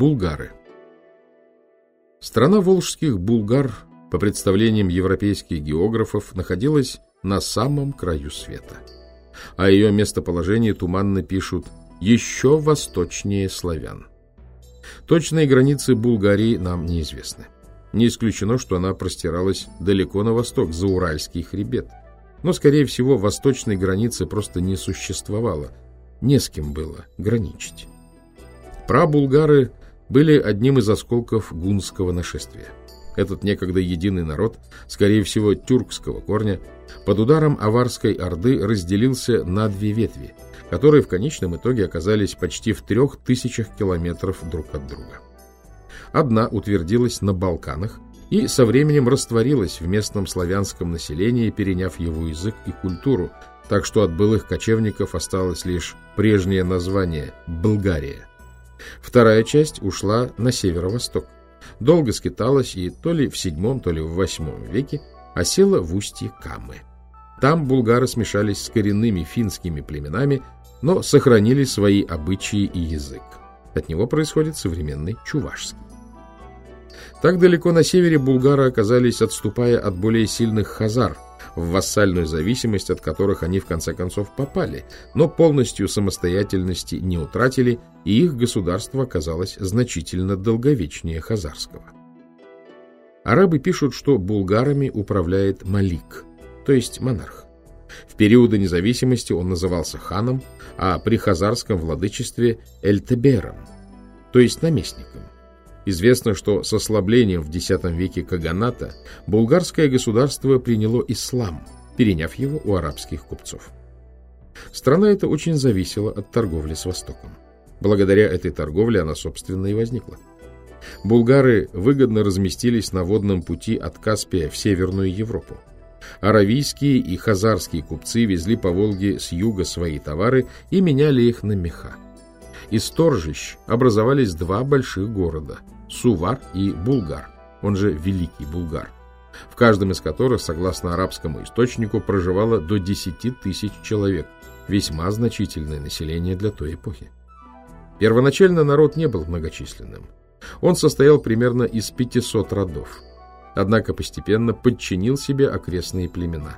Булгары Страна волжских булгар, по представлениям европейских географов, находилась на самом краю света. О ее местоположении туманно пишут «еще восточнее славян». Точные границы Булгарии нам неизвестны. Не исключено, что она простиралась далеко на восток, за Уральский хребет. Но, скорее всего, восточной границы просто не существовало. Не с кем было граничить. Прабулгары были одним из осколков гунского нашествия. Этот некогда единый народ, скорее всего, тюркского корня, под ударом аварской орды разделился на две ветви, которые в конечном итоге оказались почти в трех тысячах километров друг от друга. Одна утвердилась на Балканах и со временем растворилась в местном славянском населении, переняв его язык и культуру, так что от былых кочевников осталось лишь прежнее название – Болгария. Вторая часть ушла на северо-восток. Долго скиталась и то ли в VII, то ли в VIII веке осела в устье Камы. Там булгары смешались с коренными финскими племенами, но сохранили свои обычаи и язык. От него происходит современный чувашский. Так далеко на севере булгары оказались, отступая от более сильных хазар, в вассальную зависимость от которых они в конце концов попали, но полностью самостоятельности не утратили, и их государство оказалось значительно долговечнее хазарского. Арабы пишут, что булгарами управляет Малик, то есть монарх. В периоды независимости он назывался ханом, а при хазарском владычестве – эльтебером, то есть наместником. Известно, что с ослаблением в X веке Каганата булгарское государство приняло ислам, переняв его у арабских купцов. Страна эта очень зависела от торговли с Востоком. Благодаря этой торговле она, собственно, и возникла. Булгары выгодно разместились на водном пути от Каспия в Северную Европу. Аравийские и хазарские купцы везли по Волге с юга свои товары и меняли их на меха. Из торжищ образовались два больших города – Сувар и Булгар, он же Великий Булгар, в каждом из которых, согласно арабскому источнику, проживало до 10 тысяч человек, весьма значительное население для той эпохи. Первоначально народ не был многочисленным. Он состоял примерно из 500 родов. Однако постепенно подчинил себе окрестные племена.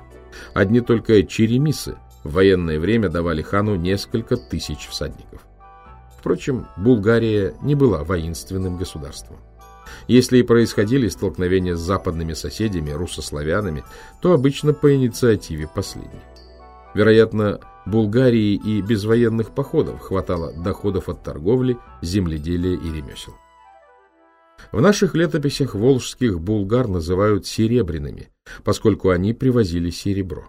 Одни только черемисы в военное время давали хану несколько тысяч всадников. Впрочем, Булгария не была воинственным государством. Если и происходили столкновения с западными соседями, русославянами, то обычно по инициативе последних. Вероятно, Булгарии и без военных походов хватало доходов от торговли, земледелия и ремесел. В наших летописях волжских булгар называют серебряными, поскольку они привозили серебро.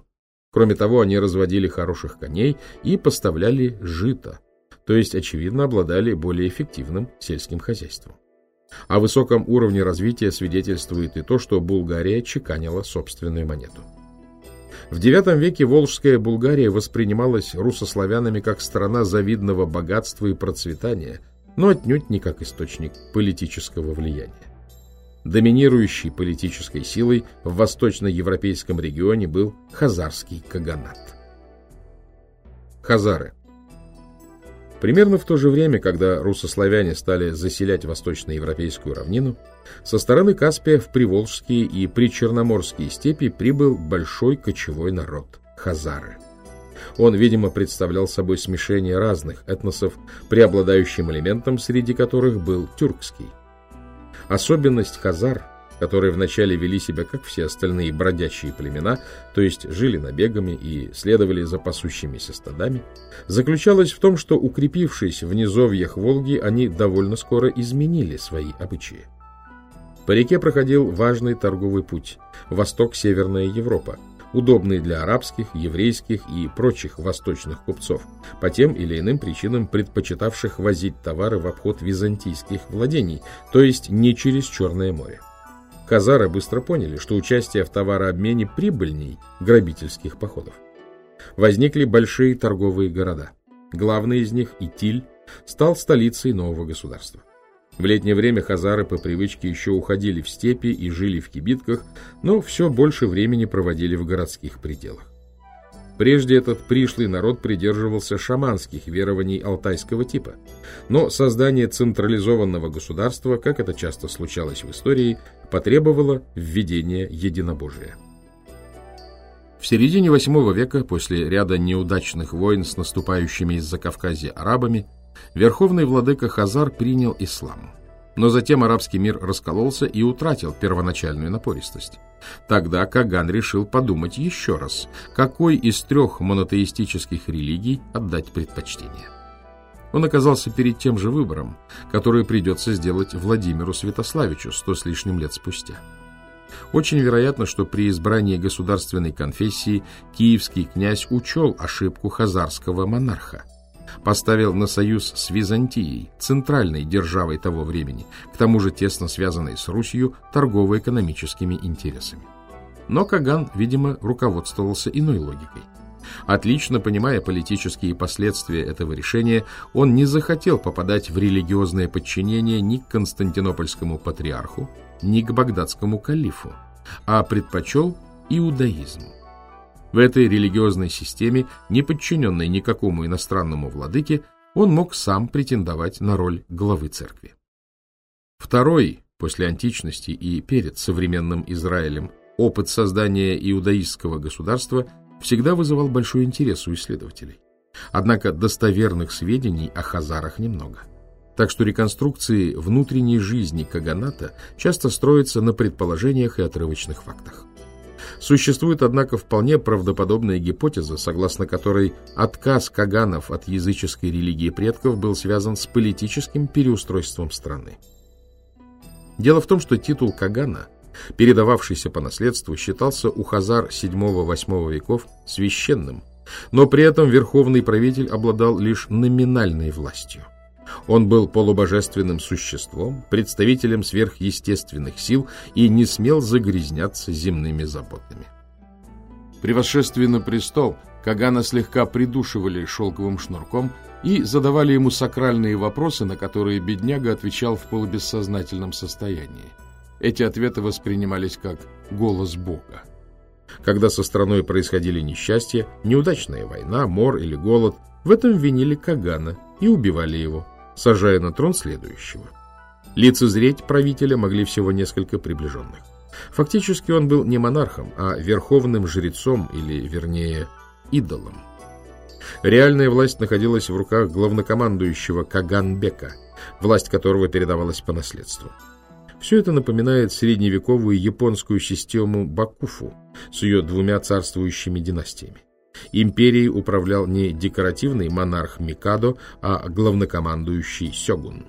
Кроме того, они разводили хороших коней и поставляли жито, то есть, очевидно, обладали более эффективным сельским хозяйством. О высоком уровне развития свидетельствует и то, что Булгария чеканила собственную монету. В IX веке Волжская Булгария воспринималась русославянами как страна завидного богатства и процветания, но отнюдь не как источник политического влияния. Доминирующей политической силой в восточноевропейском регионе был хазарский каганат. Хазары – Примерно в то же время, когда русославяне стали заселять восточноевропейскую равнину, со стороны Каспия в Приволжские и Причерноморские степи прибыл большой кочевой народ – хазары. Он, видимо, представлял собой смешение разных этносов, преобладающим элементом среди которых был тюркский. Особенность хазар – которые вначале вели себя, как все остальные бродячие племена, то есть жили набегами и следовали за пасущимися стадами, заключалась в том, что, укрепившись в низовьях Волги, они довольно скоро изменили свои обычаи. По реке проходил важный торговый путь – восток-северная Европа, удобный для арабских, еврейских и прочих восточных купцов, по тем или иным причинам предпочитавших возить товары в обход византийских владений, то есть не через Черное море. Казары быстро поняли, что участие в товарообмене прибыльней грабительских походов. Возникли большие торговые города. Главный из них, Итиль, стал столицей нового государства. В летнее время хазары по привычке еще уходили в степи и жили в кибитках, но все больше времени проводили в городских пределах. Прежде этот пришлый народ придерживался шаманских верований алтайского типа. Но создание централизованного государства, как это часто случалось в истории, потребовало введения единобожия. В середине VIII века, после ряда неудачных войн с наступающими из-за Кавказья арабами, верховный владыка Хазар принял ислам. Но затем арабский мир раскололся и утратил первоначальную напористость. Тогда Каган решил подумать еще раз, какой из трех монотеистических религий отдать предпочтение. Он оказался перед тем же выбором, который придется сделать Владимиру Святославичу сто с лишним лет спустя. Очень вероятно, что при избрании государственной конфессии киевский князь учел ошибку хазарского монарха – поставил на союз с Византией, центральной державой того времени, к тому же тесно связанной с Русью торгово-экономическими интересами. Но Каган, видимо, руководствовался иной логикой. Отлично понимая политические последствия этого решения, он не захотел попадать в религиозное подчинение ни к константинопольскому патриарху, ни к багдадскому калифу, а предпочел иудаизм. В этой религиозной системе, не подчиненной никакому иностранному владыке, он мог сам претендовать на роль главы церкви. Второй, после античности и перед современным Израилем, опыт создания иудаистского государства всегда вызывал большой интерес у исследователей. Однако достоверных сведений о хазарах немного. Так что реконструкции внутренней жизни Каганата часто строятся на предположениях и отрывочных фактах. Существует, однако, вполне правдоподобная гипотеза, согласно которой отказ Каганов от языческой религии предков был связан с политическим переустройством страны. Дело в том, что титул Кагана, передававшийся по наследству, считался у хазар VII-VIII веков священным, но при этом верховный правитель обладал лишь номинальной властью. Он был полубожественным существом, представителем сверхъестественных сил и не смел загрязняться земными заботами. При восшествии на престол Кагана слегка придушивали шелковым шнурком и задавали ему сакральные вопросы, на которые бедняга отвечал в полубессознательном состоянии. Эти ответы воспринимались как голос Бога. Когда со страной происходили несчастья, неудачная война, мор или голод, в этом винили Кагана и убивали его сажая на трон следующего. Лицезреть правителя могли всего несколько приближенных. Фактически он был не монархом, а верховным жрецом, или, вернее, идолом. Реальная власть находилась в руках главнокомандующего Каганбека, власть которого передавалась по наследству. Все это напоминает средневековую японскую систему Бакуфу с ее двумя царствующими династиями. Империей управлял не декоративный монарх Микадо, а главнокомандующий Сёгун.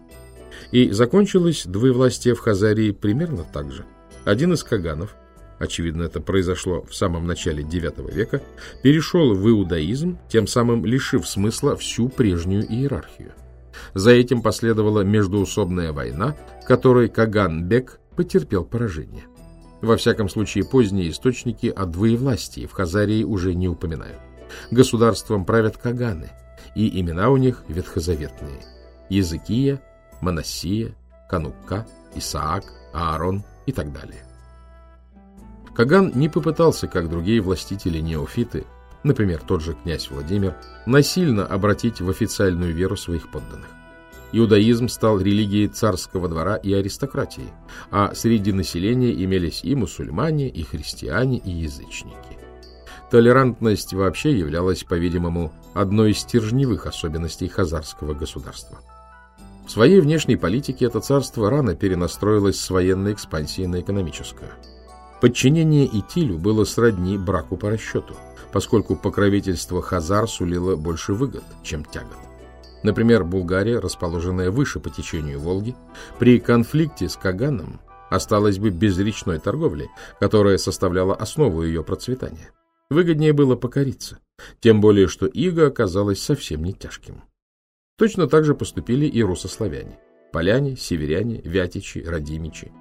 И закончилось двоевластие в Хазарии примерно так же. Один из каганов, очевидно, это произошло в самом начале IX века, перешел в иудаизм, тем самым лишив смысла всю прежнюю иерархию. За этим последовала междуусобная война, в которой Каган-бек потерпел поражение. Во всяком случае, поздние источники о двоевластии в Хазарии уже не упоминают. Государством правят каганы, и имена у них ветхозаветные. Языкия, Манасия, Канукка, Исаак, Аарон и так далее. Каган не попытался, как другие властители-неофиты, например, тот же князь Владимир, насильно обратить в официальную веру своих подданных. Иудаизм стал религией царского двора и аристократии, а среди населения имелись и мусульмане, и христиане, и язычники. Толерантность вообще являлась, по-видимому, одной из стержневых особенностей хазарского государства. В своей внешней политике это царство рано перенастроилось с военной экспансии на экономическую. Подчинение Итилю было сродни браку по расчету, поскольку покровительство Хазар сулило больше выгод, чем тягот. Например, Булгария, расположенная выше по течению Волги, при конфликте с Каганом осталась бы без речной торговли, которая составляла основу ее процветания. Выгоднее было покориться, тем более, что иго оказалось совсем не тяжким. Точно так же поступили и русославяне – поляне, северяне, вятичи, радимичи.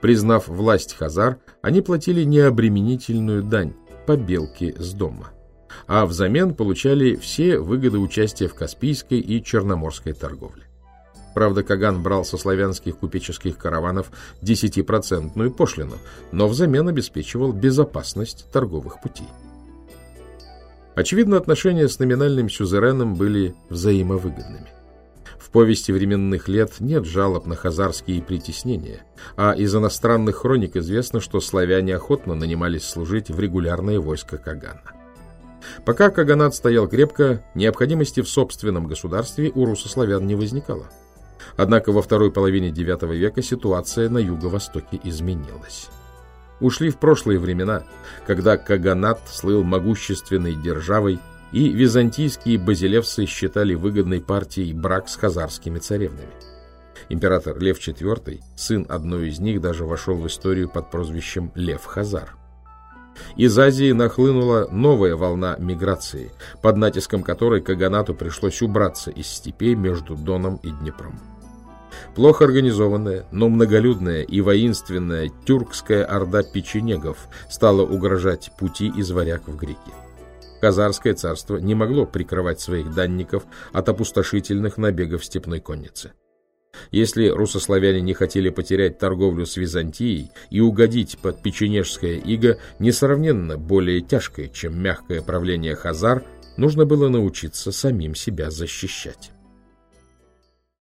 Признав власть хазар, они платили необременительную дань – побелки с дома – а взамен получали все выгоды участия в Каспийской и Черноморской торговле. Правда, Каган брал со славянских купеческих караванов 10% пошлину, но взамен обеспечивал безопасность торговых путей. Очевидно, отношения с номинальным сюзереном были взаимовыгодными. В повести временных лет нет жалоб на хазарские притеснения, а из иностранных хроник известно, что славяне охотно нанимались служить в регулярное войско Кагана. Пока Каганат стоял крепко, необходимости в собственном государстве у русославян не возникало. Однако во второй половине IX века ситуация на юго-востоке изменилась. Ушли в прошлые времена, когда Каганат слыл могущественной державой, и византийские базилевсы считали выгодной партией брак с хазарскими царевнами. Император Лев IV, сын одной из них, даже вошел в историю под прозвищем Лев Хазар. Из Азии нахлынула новая волна миграции, под натиском которой Каганату пришлось убраться из степей между Доном и Днепром. Плохо организованная, но многолюдная и воинственная тюркская орда печенегов стала угрожать пути из варяг в греки. Казарское царство не могло прикрывать своих данников от опустошительных набегов степной конницы. Если русославяне не хотели потерять торговлю с Византией и угодить под печенежское иго, несравненно более тяжкое, чем мягкое правление Хазар, нужно было научиться самим себя защищать.